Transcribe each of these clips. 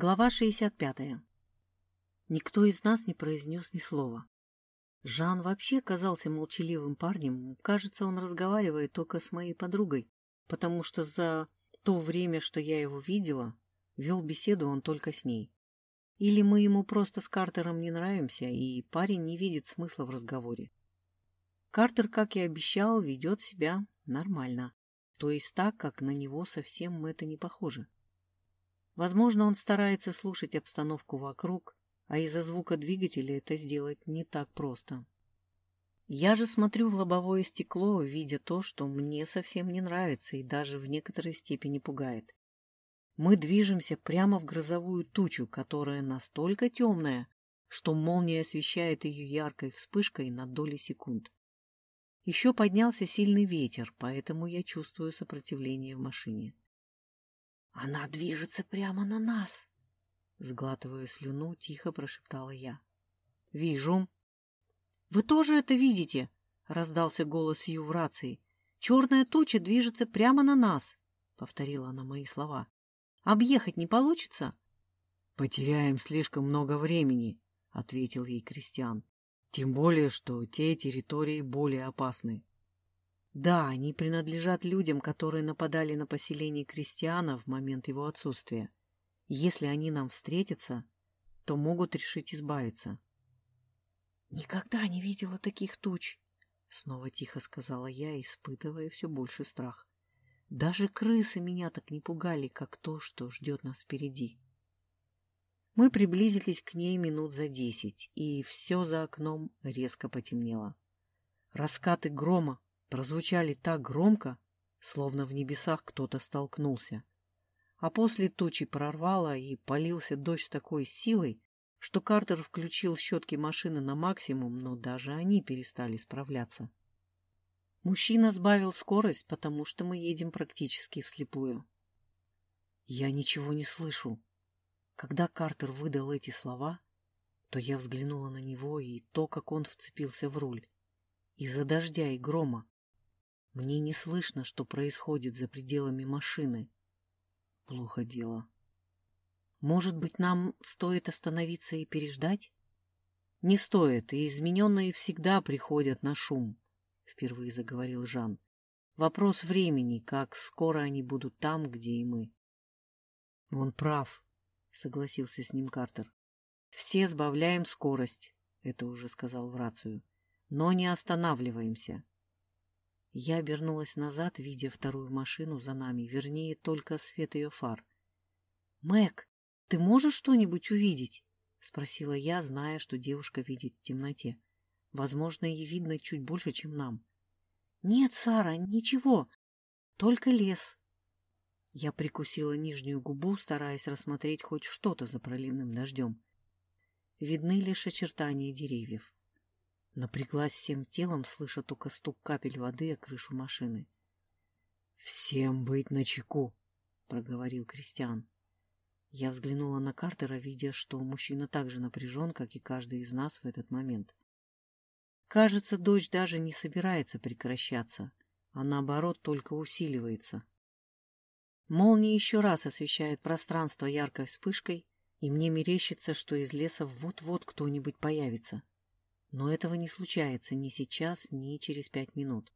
Глава 65. Никто из нас не произнес ни слова. Жан вообще казался молчаливым парнем. Кажется, он разговаривает только с моей подругой, потому что за то время, что я его видела, вел беседу он только с ней. Или мы ему просто с Картером не нравимся, и парень не видит смысла в разговоре. Картер, как и обещал, ведет себя нормально. То есть так, как на него совсем это не похоже. Возможно, он старается слушать обстановку вокруг, а из-за звука двигателя это сделать не так просто. Я же смотрю в лобовое стекло, видя то, что мне совсем не нравится и даже в некоторой степени пугает. Мы движемся прямо в грозовую тучу, которая настолько темная, что молния освещает ее яркой вспышкой на доли секунд. Еще поднялся сильный ветер, поэтому я чувствую сопротивление в машине. Она движется прямо на нас. Сглатывая слюну, тихо прошептала я. Вижу. Вы тоже это видите? Раздался голос Ю в рации. Черная туча движется прямо на нас, повторила она мои слова. Объехать не получится? Потеряем слишком много времени, ответил ей Кристиан. Тем более, что те территории более опасны. Да, они принадлежат людям, которые нападали на поселение крестьяна в момент его отсутствия. Если они нам встретятся, то могут решить избавиться. «Никогда не видела таких туч!» — снова тихо сказала я, испытывая все больше страх. «Даже крысы меня так не пугали, как то, что ждет нас впереди». Мы приблизились к ней минут за десять, и все за окном резко потемнело. Раскаты грома прозвучали так громко, словно в небесах кто-то столкнулся. А после тучи прорвало и полился дождь с такой силой, что Картер включил щетки машины на максимум, но даже они перестали справляться. Мужчина сбавил скорость, потому что мы едем практически вслепую. Я ничего не слышу. Когда Картер выдал эти слова, то я взглянула на него и то, как он вцепился в руль. Из-за дождя и грома мне не слышно, что происходит за пределами машины. Плохо дело. Может быть, нам стоит остановиться и переждать? Не стоит, и измененные всегда приходят на шум, — впервые заговорил Жан. Вопрос времени, как скоро они будут там, где и мы. Он прав, — согласился с ним Картер. Все сбавляем скорость, — это уже сказал в рацию, — но не останавливаемся. Я обернулась назад, видя вторую машину за нами, вернее, только свет ее фар. — Мэг, ты можешь что-нибудь увидеть? — спросила я, зная, что девушка видит в темноте. Возможно, ей видно чуть больше, чем нам. — Нет, Сара, ничего, только лес. Я прикусила нижнюю губу, стараясь рассмотреть хоть что-то за проливным дождем. Видны лишь очертания деревьев. Напряглась всем телом, слыша только стук капель воды о крышу машины. — Всем быть начеку, — проговорил Кристиан. Я взглянула на Картера, видя, что мужчина так же напряжен, как и каждый из нас в этот момент. Кажется, дождь даже не собирается прекращаться, а наоборот только усиливается. Молния еще раз освещает пространство яркой вспышкой, и мне мерещится, что из леса вот-вот кто-нибудь появится. Но этого не случается ни сейчас, ни через пять минут.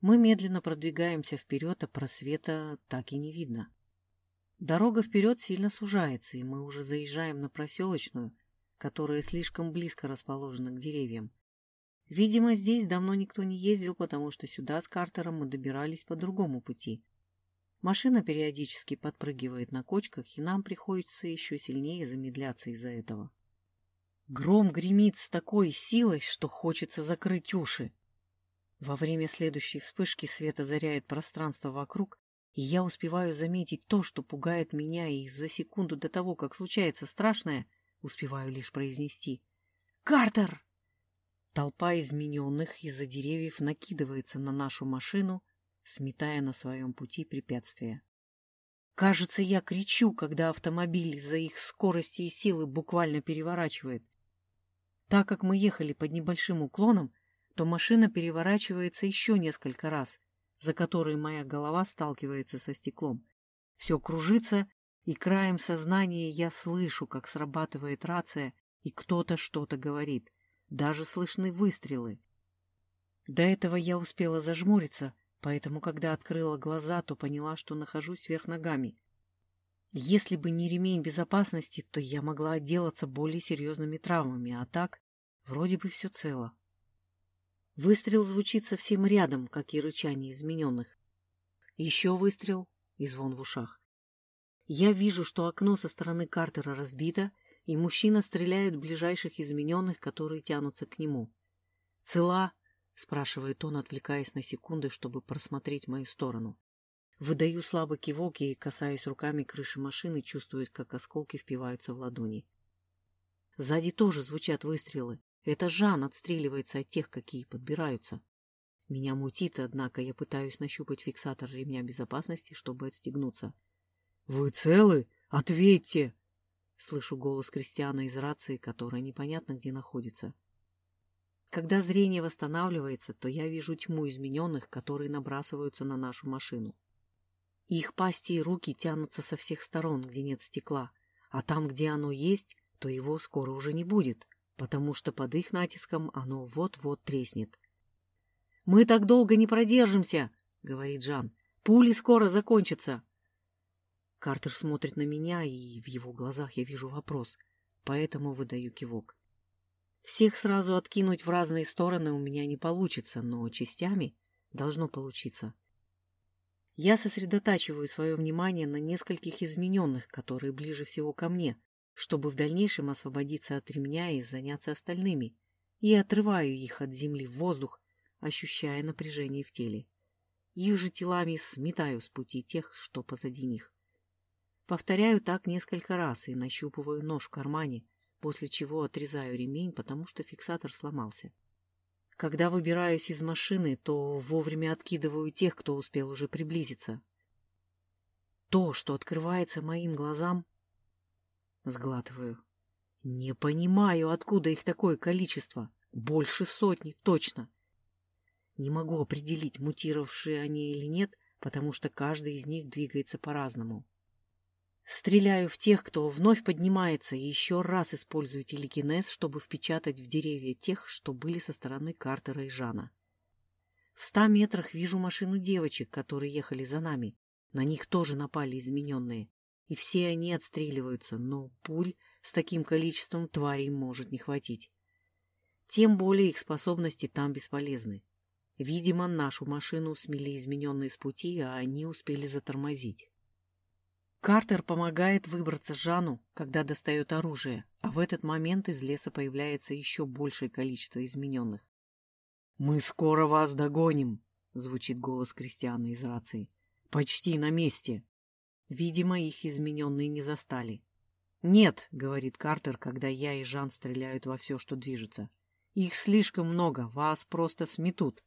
Мы медленно продвигаемся вперед, а просвета так и не видно. Дорога вперед сильно сужается, и мы уже заезжаем на проселочную, которая слишком близко расположена к деревьям. Видимо, здесь давно никто не ездил, потому что сюда с Картером мы добирались по другому пути. Машина периодически подпрыгивает на кочках, и нам приходится еще сильнее замедляться из-за этого. Гром гремит с такой силой, что хочется закрыть уши. Во время следующей вспышки свет озаряет пространство вокруг, и я успеваю заметить то, что пугает меня, и за секунду до того, как случается страшное, успеваю лишь произнести «Картер!». Толпа измененных из-за деревьев накидывается на нашу машину, сметая на своем пути препятствия. Кажется, я кричу, когда автомобиль из-за их скорости и силы буквально переворачивает. Так как мы ехали под небольшим уклоном, то машина переворачивается еще несколько раз, за которые моя голова сталкивается со стеклом. Все кружится, и краем сознания я слышу, как срабатывает рация, и кто-то что-то говорит. Даже слышны выстрелы. До этого я успела зажмуриться, поэтому, когда открыла глаза, то поняла, что нахожусь вверх ногами. Если бы не ремень безопасности, то я могла отделаться более серьезными травмами, а так вроде бы все цело. Выстрел звучит совсем рядом, как и рычание измененных. Еще выстрел и звон в ушах. Я вижу, что окно со стороны Картера разбито, и мужчина стреляет в ближайших измененных, которые тянутся к нему. «Цела?» — спрашивает он, отвлекаясь на секунды, чтобы просмотреть мою сторону. Выдаю слабый кивок и касаюсь руками крыши машины, чувствуя, как осколки впиваются в ладони. Сзади тоже звучат выстрелы. Это Жан отстреливается от тех, какие подбираются. Меня мутит, однако я пытаюсь нащупать фиксатор ремня безопасности, чтобы отстегнуться. «Вы целы? Ответьте!» Слышу голос Кристиана из рации, которая непонятно где находится. Когда зрение восстанавливается, то я вижу тьму измененных, которые набрасываются на нашу машину. Их пасти и руки тянутся со всех сторон, где нет стекла, а там, где оно есть, то его скоро уже не будет, потому что под их натиском оно вот-вот треснет. «Мы так долго не продержимся!» — говорит Жан. «Пули скоро закончатся!» Картер смотрит на меня, и в его глазах я вижу вопрос, поэтому выдаю кивок. Всех сразу откинуть в разные стороны у меня не получится, но частями должно получиться. Я сосредотачиваю свое внимание на нескольких измененных, которые ближе всего ко мне, чтобы в дальнейшем освободиться от ремня и заняться остальными, и отрываю их от земли в воздух, ощущая напряжение в теле. Их же телами сметаю с пути тех, что позади них. Повторяю так несколько раз и нащупываю нож в кармане, после чего отрезаю ремень, потому что фиксатор сломался. Когда выбираюсь из машины, то вовремя откидываю тех, кто успел уже приблизиться. То, что открывается моим глазам, сглатываю. Не понимаю, откуда их такое количество. Больше сотни, точно. Не могу определить, мутировавшие они или нет, потому что каждый из них двигается по-разному. Стреляю в тех, кто вновь поднимается, и еще раз использую телекинез, чтобы впечатать в деревья тех, что были со стороны Картера и Жана. В ста метрах вижу машину девочек, которые ехали за нами. На них тоже напали измененные. И все они отстреливаются, но пуль с таким количеством тварей может не хватить. Тем более их способности там бесполезны. Видимо, нашу машину смели измененные с пути, а они успели затормозить. Картер помогает выбраться Жану, когда достает оружие, а в этот момент из леса появляется еще большее количество измененных. «Мы скоро вас догоним!» — звучит голос Кристиана из рации. «Почти на месте!» Видимо, их измененные не застали. «Нет», — говорит Картер, когда я и Жан стреляют во все, что движется. «Их слишком много, вас просто сметут».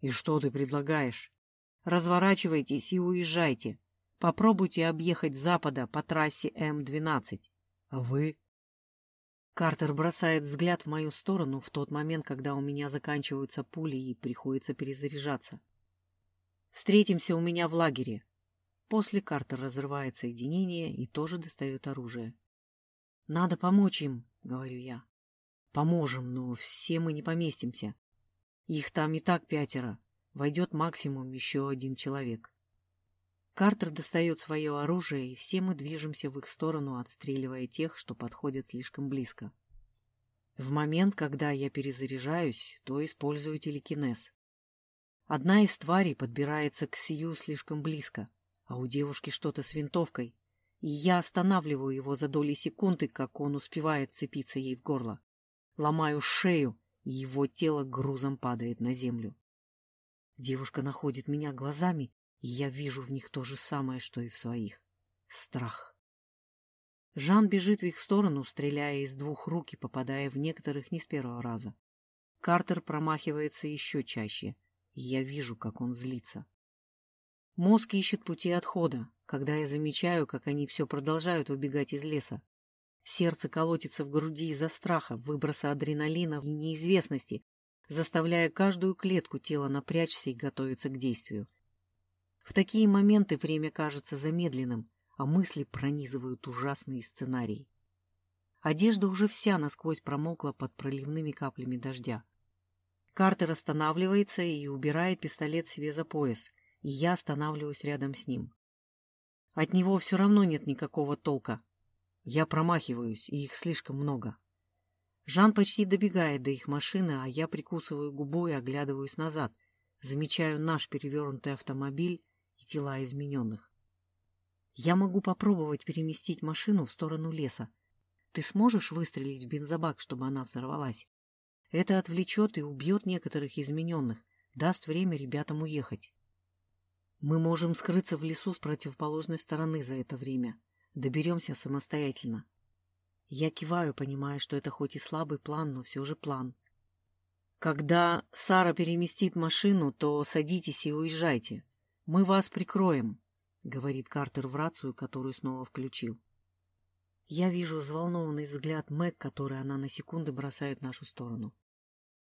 «И что ты предлагаешь?» «Разворачивайтесь и уезжайте. Попробуйте объехать с запада по трассе М-12. А вы? Картер бросает взгляд в мою сторону в тот момент, когда у меня заканчиваются пули и приходится перезаряжаться. Встретимся у меня в лагере. После Картер разрывает соединение и тоже достает оружие. Надо помочь им, говорю я. Поможем, но все мы не поместимся. Их там и так пятеро. Войдет максимум еще один человек. Картер достает свое оружие, и все мы движемся в их сторону, отстреливая тех, что подходят слишком близко. В момент, когда я перезаряжаюсь, то использую телекинез. Одна из тварей подбирается к Сию слишком близко, а у девушки что-то с винтовкой, я останавливаю его за доли секунды, как он успевает цепиться ей в горло. Ломаю шею, и его тело грузом падает на землю. Девушка находит меня глазами и я вижу в них то же самое, что и в своих. Страх. Жан бежит в их сторону, стреляя из двух рук и попадая в некоторых не с первого раза. Картер промахивается еще чаще, и я вижу, как он злится. Мозг ищет пути отхода, когда я замечаю, как они все продолжают убегать из леса. Сердце колотится в груди из-за страха, выброса адреналина и неизвестности, заставляя каждую клетку тела напрячься и готовиться к действию. В такие моменты время кажется замедленным, а мысли пронизывают ужасные сценарии. Одежда уже вся насквозь промокла под проливными каплями дождя. Картер останавливается и убирает пистолет себе за пояс, я останавливаюсь рядом с ним. От него все равно нет никакого толка. Я промахиваюсь, и их слишком много. Жан почти добегает до их машины, а я прикусываю губу и оглядываюсь назад, замечаю наш перевернутый автомобиль и тела измененных. Я могу попробовать переместить машину в сторону леса. Ты сможешь выстрелить в бензобак, чтобы она взорвалась? Это отвлечет и убьет некоторых измененных, даст время ребятам уехать. Мы можем скрыться в лесу с противоположной стороны за это время. Доберемся самостоятельно. Я киваю, понимая, что это хоть и слабый план, но все же план. Когда Сара переместит машину, то садитесь и уезжайте. Мы вас прикроем, — говорит Картер в рацию, которую снова включил. Я вижу взволнованный взгляд Мэг, который она на секунду бросает в нашу сторону.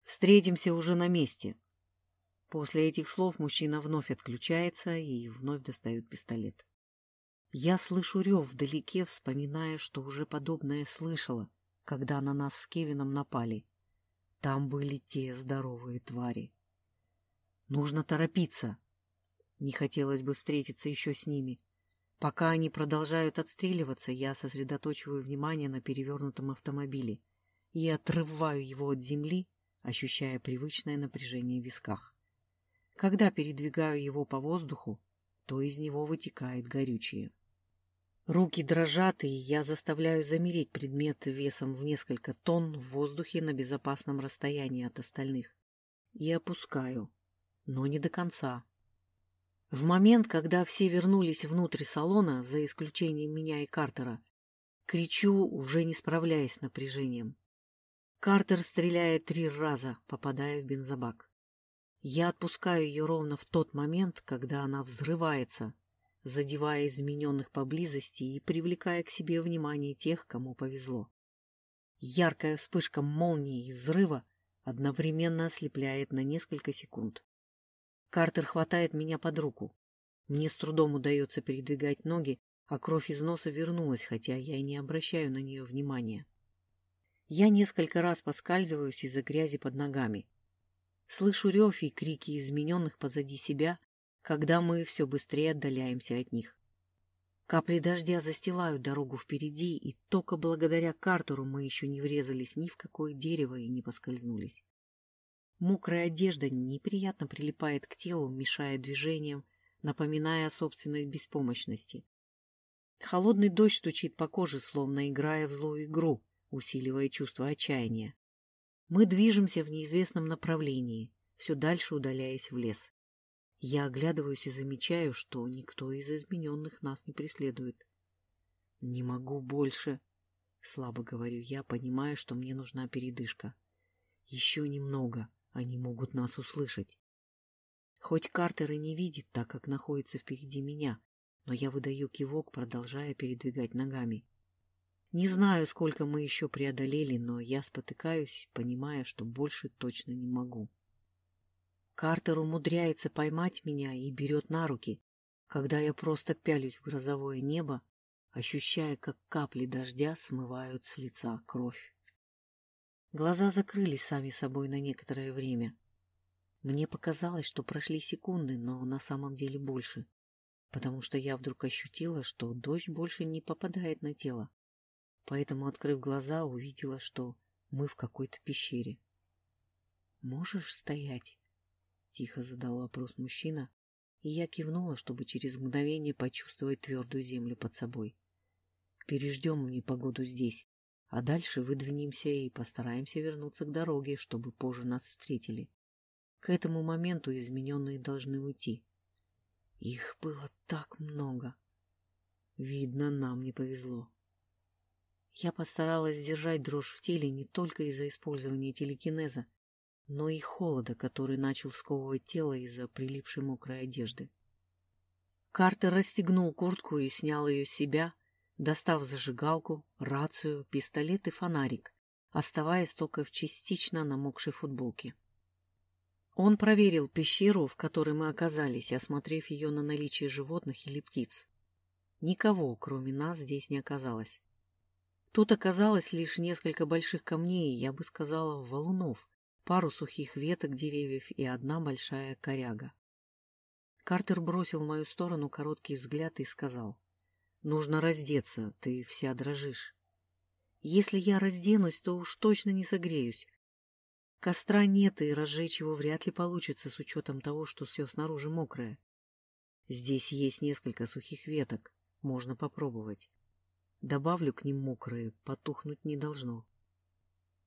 Встретимся уже на месте. После этих слов мужчина вновь отключается и вновь достает пистолет. Я слышу рев вдалеке, вспоминая, что уже подобное слышала, когда на нас с Кевином напали. Там были те здоровые твари. Нужно торопиться. Не хотелось бы встретиться еще с ними. Пока они продолжают отстреливаться, я сосредоточиваю внимание на перевернутом автомобиле и отрываю его от земли, ощущая привычное напряжение в висках. Когда передвигаю его по воздуху, то из него вытекает горючее. Руки дрожат, и я заставляю замереть предмет весом в несколько тонн в воздухе на безопасном расстоянии от остальных. И опускаю, но не до конца. В момент, когда все вернулись внутрь салона, за исключением меня и Картера, кричу, уже не справляясь с напряжением. Картер стреляет три раза, попадая в бензобак. Я отпускаю ее ровно в тот момент, когда она взрывается, задевая измененных поблизости и привлекая к себе внимание тех, кому повезло. Яркая вспышка молнии и взрыва одновременно ослепляет на несколько секунд. Картер хватает меня под руку. Мне с трудом удается передвигать ноги, а кровь из носа вернулась, хотя я и не обращаю на нее внимания. Я несколько раз поскальзываюсь из-за грязи под ногами. Слышу рев и крики измененных позади себя, когда мы все быстрее отдаляемся от них. Капли дождя застилают дорогу впереди, и только благодаря Картеру мы еще не врезались ни в какое дерево и не поскользнулись. Мокрая одежда неприятно прилипает к телу, мешая движениям, напоминая о собственной беспомощности. Холодный дождь стучит по коже, словно играя в злую игру, усиливая чувство отчаяния. Мы движемся в неизвестном направлении, все дальше удаляясь в лес. Я оглядываюсь и замечаю, что никто из измененных нас не преследует. «Не могу больше», — слабо говорю я, понимая, что мне нужна передышка. «Еще немного, они могут нас услышать». Хоть Картер и не видит, так как находится впереди меня, но я выдаю кивок, продолжая передвигать ногами. Не знаю, сколько мы еще преодолели, но я спотыкаюсь, понимая, что больше точно не могу. Картер умудряется поймать меня и берет на руки, когда я просто пялюсь в грозовое небо, ощущая, как капли дождя смывают с лица кровь. Глаза закрылись сами собой на некоторое время. Мне показалось, что прошли секунды, но на самом деле больше, потому что я вдруг ощутила, что дождь больше не попадает на тело поэтому, открыв глаза, увидела, что мы в какой-то пещере. «Можешь стоять?» — тихо задал вопрос мужчина, и я кивнула, чтобы через мгновение почувствовать твердую землю под собой. «Переждем непогоду здесь, а дальше выдвинемся и постараемся вернуться к дороге, чтобы позже нас встретили. К этому моменту измененные должны уйти. Их было так много. Видно, нам не повезло. Я постаралась сдержать дрожь в теле не только из-за использования телекинеза, но и холода, который начал сковывать тело из-за прилипшей мокрой одежды. Картер расстегнул куртку и снял ее с себя, достав зажигалку, рацию, пистолет и фонарик, оставаясь только в частично намокшей футболке. Он проверил пещеру, в которой мы оказались, осмотрев ее на наличие животных или птиц. Никого, кроме нас, здесь не оказалось. Тут оказалось лишь несколько больших камней, я бы сказала, валунов, пару сухих веток деревьев и одна большая коряга. Картер бросил в мою сторону короткий взгляд и сказал. «Нужно раздеться, ты вся дрожишь». «Если я разденусь, то уж точно не согреюсь. Костра нет, и разжечь его вряд ли получится с учетом того, что все снаружи мокрое. Здесь есть несколько сухих веток, можно попробовать. Добавлю к ним мокрые, потухнуть не должно».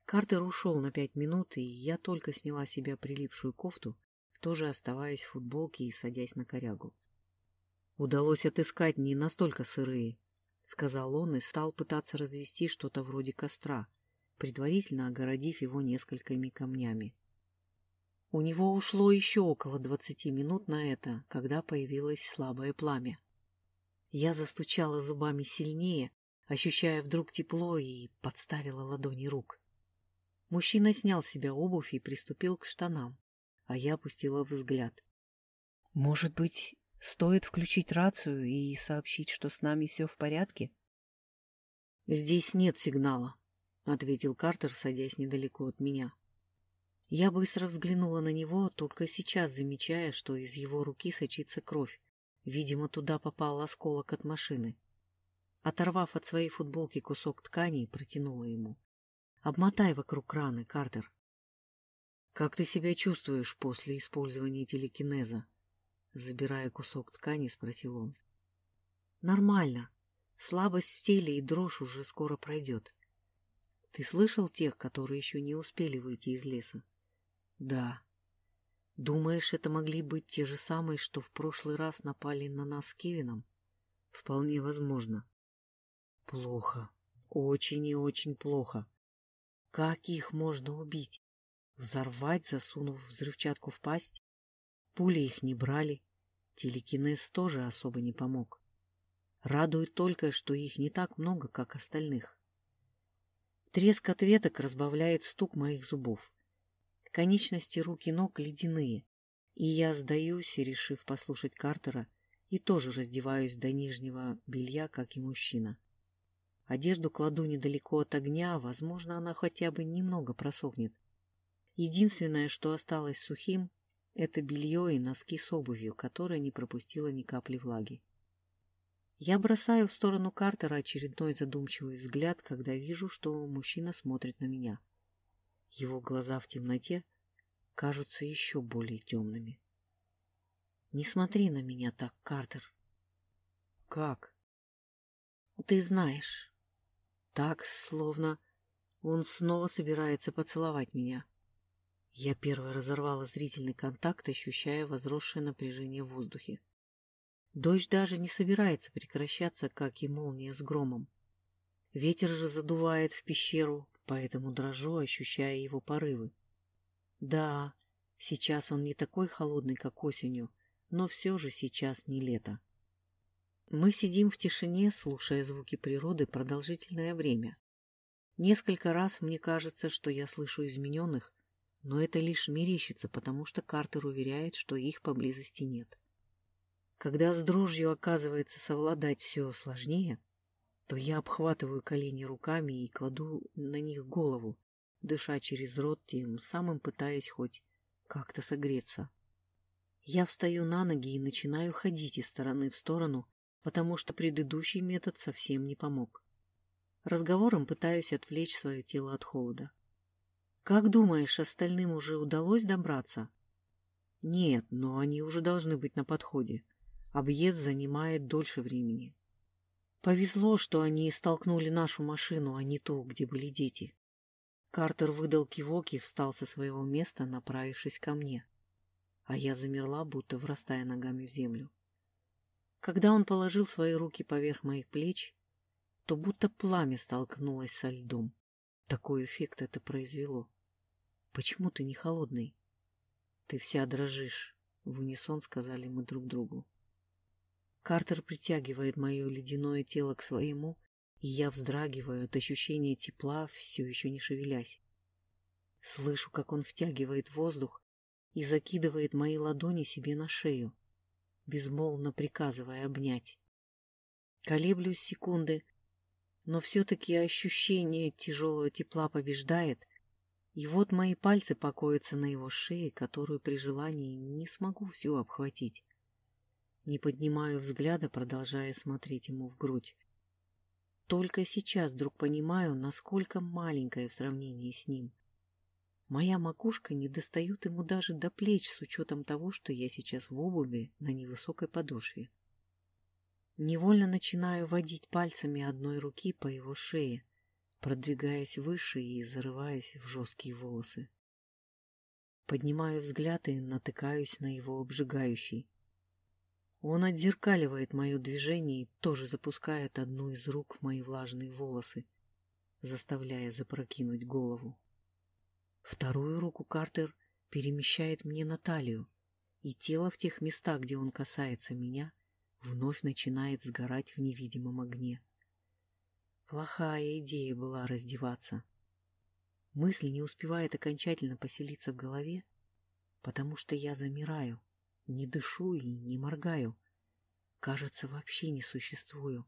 Картер ушел на пять минут, и я только сняла себя прилипшую кофту тоже оставаясь в футболке и садясь на корягу. «Удалось отыскать не настолько сырые», — сказал он и стал пытаться развести что-то вроде костра, предварительно огородив его несколькими камнями. У него ушло еще около двадцати минут на это, когда появилось слабое пламя. Я застучала зубами сильнее, ощущая вдруг тепло, и подставила ладони рук. Мужчина снял с себя обувь и приступил к штанам а я опустила взгляд. «Может быть, стоит включить рацию и сообщить, что с нами все в порядке?» «Здесь нет сигнала», — ответил Картер, садясь недалеко от меня. Я быстро взглянула на него, только сейчас замечая, что из его руки сочится кровь. Видимо, туда попал осколок от машины. Оторвав от своей футболки кусок ткани, протянула ему. «Обмотай вокруг раны, Картер». «Как ты себя чувствуешь после использования телекинеза?» Забирая кусок ткани, спросил он. «Нормально. Слабость в теле и дрожь уже скоро пройдет. Ты слышал тех, которые еще не успели выйти из леса?» «Да». «Думаешь, это могли быть те же самые, что в прошлый раз напали на нас с Кевином?» «Вполне возможно». «Плохо. Очень и очень плохо. Как их можно убить?» Взорвать, засунув взрывчатку в пасть? Пули их не брали. Телекинез тоже особо не помог. Радует только, что их не так много, как остальных. Треск от веток разбавляет стук моих зубов. Конечности рук и ног ледяные, и я сдаюсь, решив послушать Картера, и тоже раздеваюсь до нижнего белья, как и мужчина. Одежду кладу недалеко от огня, возможно, она хотя бы немного просохнет. Единственное, что осталось сухим, это белье и носки с обувью, которая не пропустила ни капли влаги. Я бросаю в сторону Картера очередной задумчивый взгляд, когда вижу, что мужчина смотрит на меня. Его глаза в темноте кажутся еще более темными. «Не смотри на меня так, Картер». «Как?» «Ты знаешь. Так, словно он снова собирается поцеловать меня». Я первой разорвала зрительный контакт, ощущая возросшее напряжение в воздухе. Дождь даже не собирается прекращаться, как и молния с громом. Ветер же задувает в пещеру, поэтому дрожу, ощущая его порывы. Да, сейчас он не такой холодный, как осенью, но все же сейчас не лето. Мы сидим в тишине, слушая звуки природы продолжительное время. Несколько раз мне кажется, что я слышу измененных, но это лишь мерещится, потому что Картер уверяет, что их поблизости нет. Когда с дрожью оказывается совладать все сложнее, то я обхватываю колени руками и кладу на них голову, дыша через рот, тем самым пытаясь хоть как-то согреться. Я встаю на ноги и начинаю ходить из стороны в сторону, потому что предыдущий метод совсем не помог. Разговором пытаюсь отвлечь свое тело от холода. Как думаешь, остальным уже удалось добраться? Нет, но они уже должны быть на подходе. Объезд занимает дольше времени. Повезло, что они столкнули нашу машину, а не ту, где были дети. Картер выдал кивок и встал со своего места, направившись ко мне. А я замерла, будто врастая ногами в землю. Когда он положил свои руки поверх моих плеч, то будто пламя столкнулось со льдом. Такой эффект это произвело. Почему ты не холодный? Ты вся дрожишь, в унисон сказали мы друг другу. Картер притягивает мое ледяное тело к своему, и я вздрагиваю от ощущения тепла, все еще не шевелясь. Слышу, как он втягивает воздух и закидывает мои ладони себе на шею, безмолвно приказывая обнять. Колеблюсь секунды, но все-таки ощущение тяжелого тепла побеждает, и вот мои пальцы покоятся на его шее, которую при желании не смогу всю обхватить. Не поднимаю взгляда, продолжая смотреть ему в грудь. Только сейчас вдруг понимаю, насколько маленькая в сравнении с ним. Моя макушка не достает ему даже до плеч с учетом того, что я сейчас в обуви на невысокой подошве. Невольно начинаю водить пальцами одной руки по его шее, продвигаясь выше и зарываясь в жесткие волосы. Поднимаю взгляд и натыкаюсь на его обжигающий. Он отзеркаливает мое движение и тоже запускает одну из рук в мои влажные волосы, заставляя запрокинуть голову. Вторую руку Картер перемещает мне на талию, и тело в тех местах, где он касается меня, вновь начинает сгорать в невидимом огне. Плохая идея была раздеваться. Мысль не успевает окончательно поселиться в голове, потому что я замираю, не дышу и не моргаю. Кажется, вообще не существую,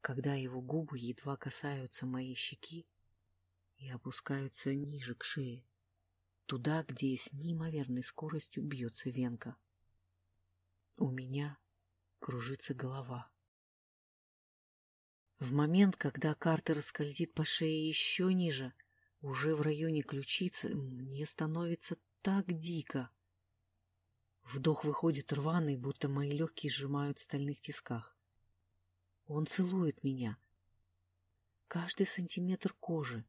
когда его губы едва касаются моей щеки и опускаются ниже к шее, туда, где с неимоверной скоростью бьется венка. У меня кружится голова. В момент, когда Картер скользит по шее еще ниже, уже в районе ключицы, мне становится так дико. Вдох выходит рваный, будто мои легкие сжимают в стальных тисках. Он целует меня. Каждый сантиметр кожи.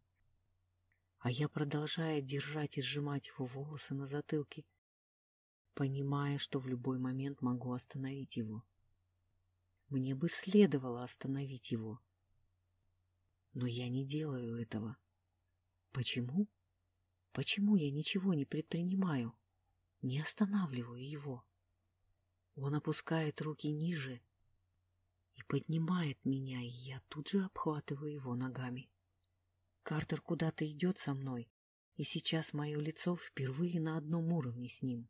А я продолжаю держать и сжимать его волосы на затылке, понимая, что в любой момент могу остановить его. Мне бы следовало остановить его. Но я не делаю этого. Почему? Почему я ничего не предпринимаю? Не останавливаю его. Он опускает руки ниже и поднимает меня, и я тут же обхватываю его ногами. Картер куда-то идет со мной, и сейчас мое лицо впервые на одном уровне с ним.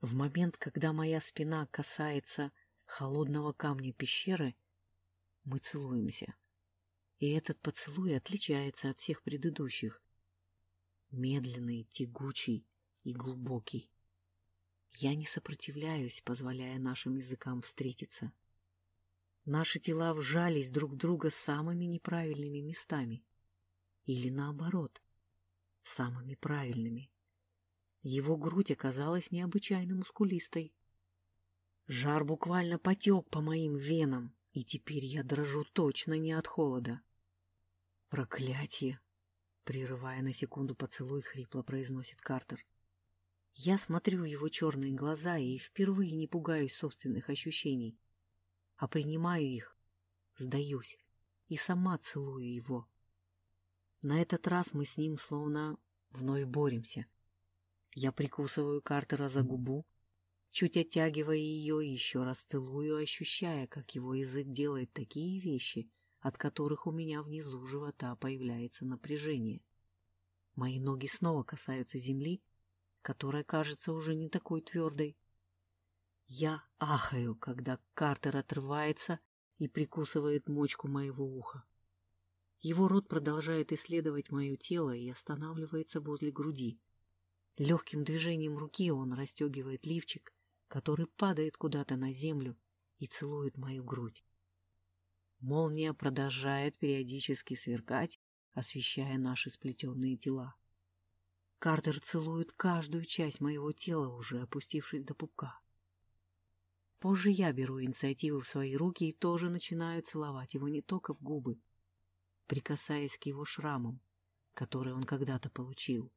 В момент, когда моя спина касается холодного камня пещеры, мы целуемся. И этот поцелуй отличается от всех предыдущих. Медленный, тягучий и глубокий. Я не сопротивляюсь, позволяя нашим языкам встретиться. Наши тела вжались друг в друга самыми неправильными местами. Или наоборот, самыми правильными. Его грудь оказалась необычайно мускулистой. Жар буквально потек по моим венам, и теперь я дрожу точно не от холода. Проклятие! Прерывая на секунду поцелуй, хрипло произносит Картер. Я смотрю в его черные глаза и впервые не пугаюсь собственных ощущений, а принимаю их, сдаюсь и сама целую его. На этот раз мы с ним словно вновь боремся. Я прикусываю Картера за губу, чуть оттягивая ее, еще раз целую, ощущая, как его язык делает такие вещи, от которых у меня внизу живота появляется напряжение. Мои ноги снова касаются земли, которая кажется уже не такой твердой. Я ахаю, когда Картер отрывается и прикусывает мочку моего уха. Его рот продолжает исследовать мое тело и останавливается возле груди. Легким движением руки он расстегивает лифчик который падает куда-то на землю и целует мою грудь. Молния продолжает периодически сверкать, освещая наши сплетенные тела. Картер целует каждую часть моего тела, уже опустившись до пупка. Позже я беру инициативу в свои руки и тоже начинаю целовать его не только в губы, прикасаясь к его шрамам, которые он когда-то получил.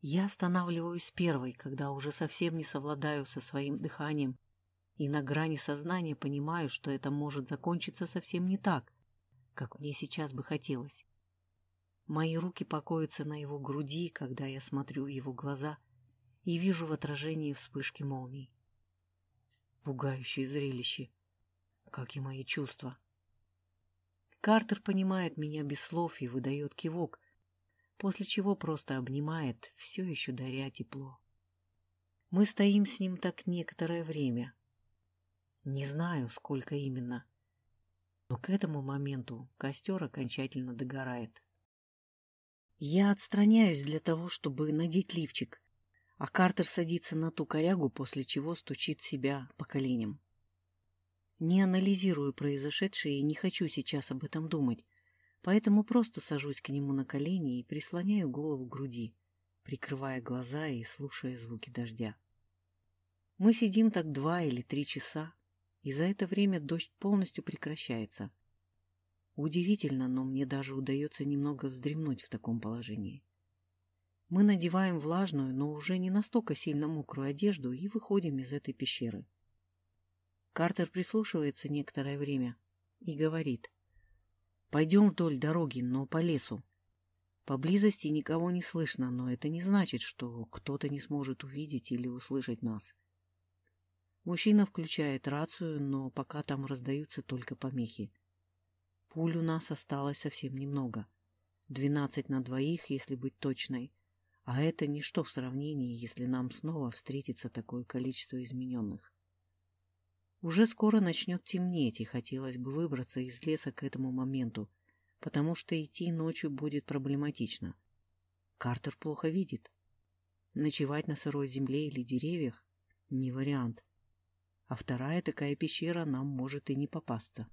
Я останавливаюсь первой, когда уже совсем не совладаю со своим дыханием и на грани сознания понимаю, что это может закончиться совсем не так, как мне сейчас бы хотелось. Мои руки покоятся на его груди, когда я смотрю в его глаза и вижу в отражении вспышки молний. Пугающее зрелище, как и мои чувства. Картер понимает меня без слов и выдает кивок, после чего просто обнимает, все еще даря тепло. Мы стоим с ним так некоторое время. Не знаю, сколько именно. Но к этому моменту костер окончательно догорает. Я отстраняюсь для того, чтобы надеть лифчик, а Картер садится на ту корягу, после чего стучит себя по коленям. Не анализирую произошедшее и не хочу сейчас об этом думать, поэтому просто сажусь к нему на колени и прислоняю голову к груди, прикрывая глаза и слушая звуки дождя. Мы сидим так два или три часа, и за это время дождь полностью прекращается. Удивительно, но мне даже удается немного вздремнуть в таком положении. Мы надеваем влажную, но уже не настолько сильно мокрую одежду и выходим из этой пещеры. Картер прислушивается некоторое время и говорит. «Пойдем вдоль дороги, но по лесу. Поблизости никого не слышно, но это не значит, что кто-то не сможет увидеть или услышать нас». Мужчина включает рацию, но пока там раздаются только помехи. Пуль у нас осталось совсем немного. Двенадцать на двоих, если быть точной. А это ничто в сравнении, если нам снова встретится такое количество измененных. Уже скоро начнет темнеть, и хотелось бы выбраться из леса к этому моменту, потому что идти ночью будет проблематично. Картер плохо видит. Ночевать на сырой земле или деревьях – не вариант. А вторая такая пещера нам может и не попасться.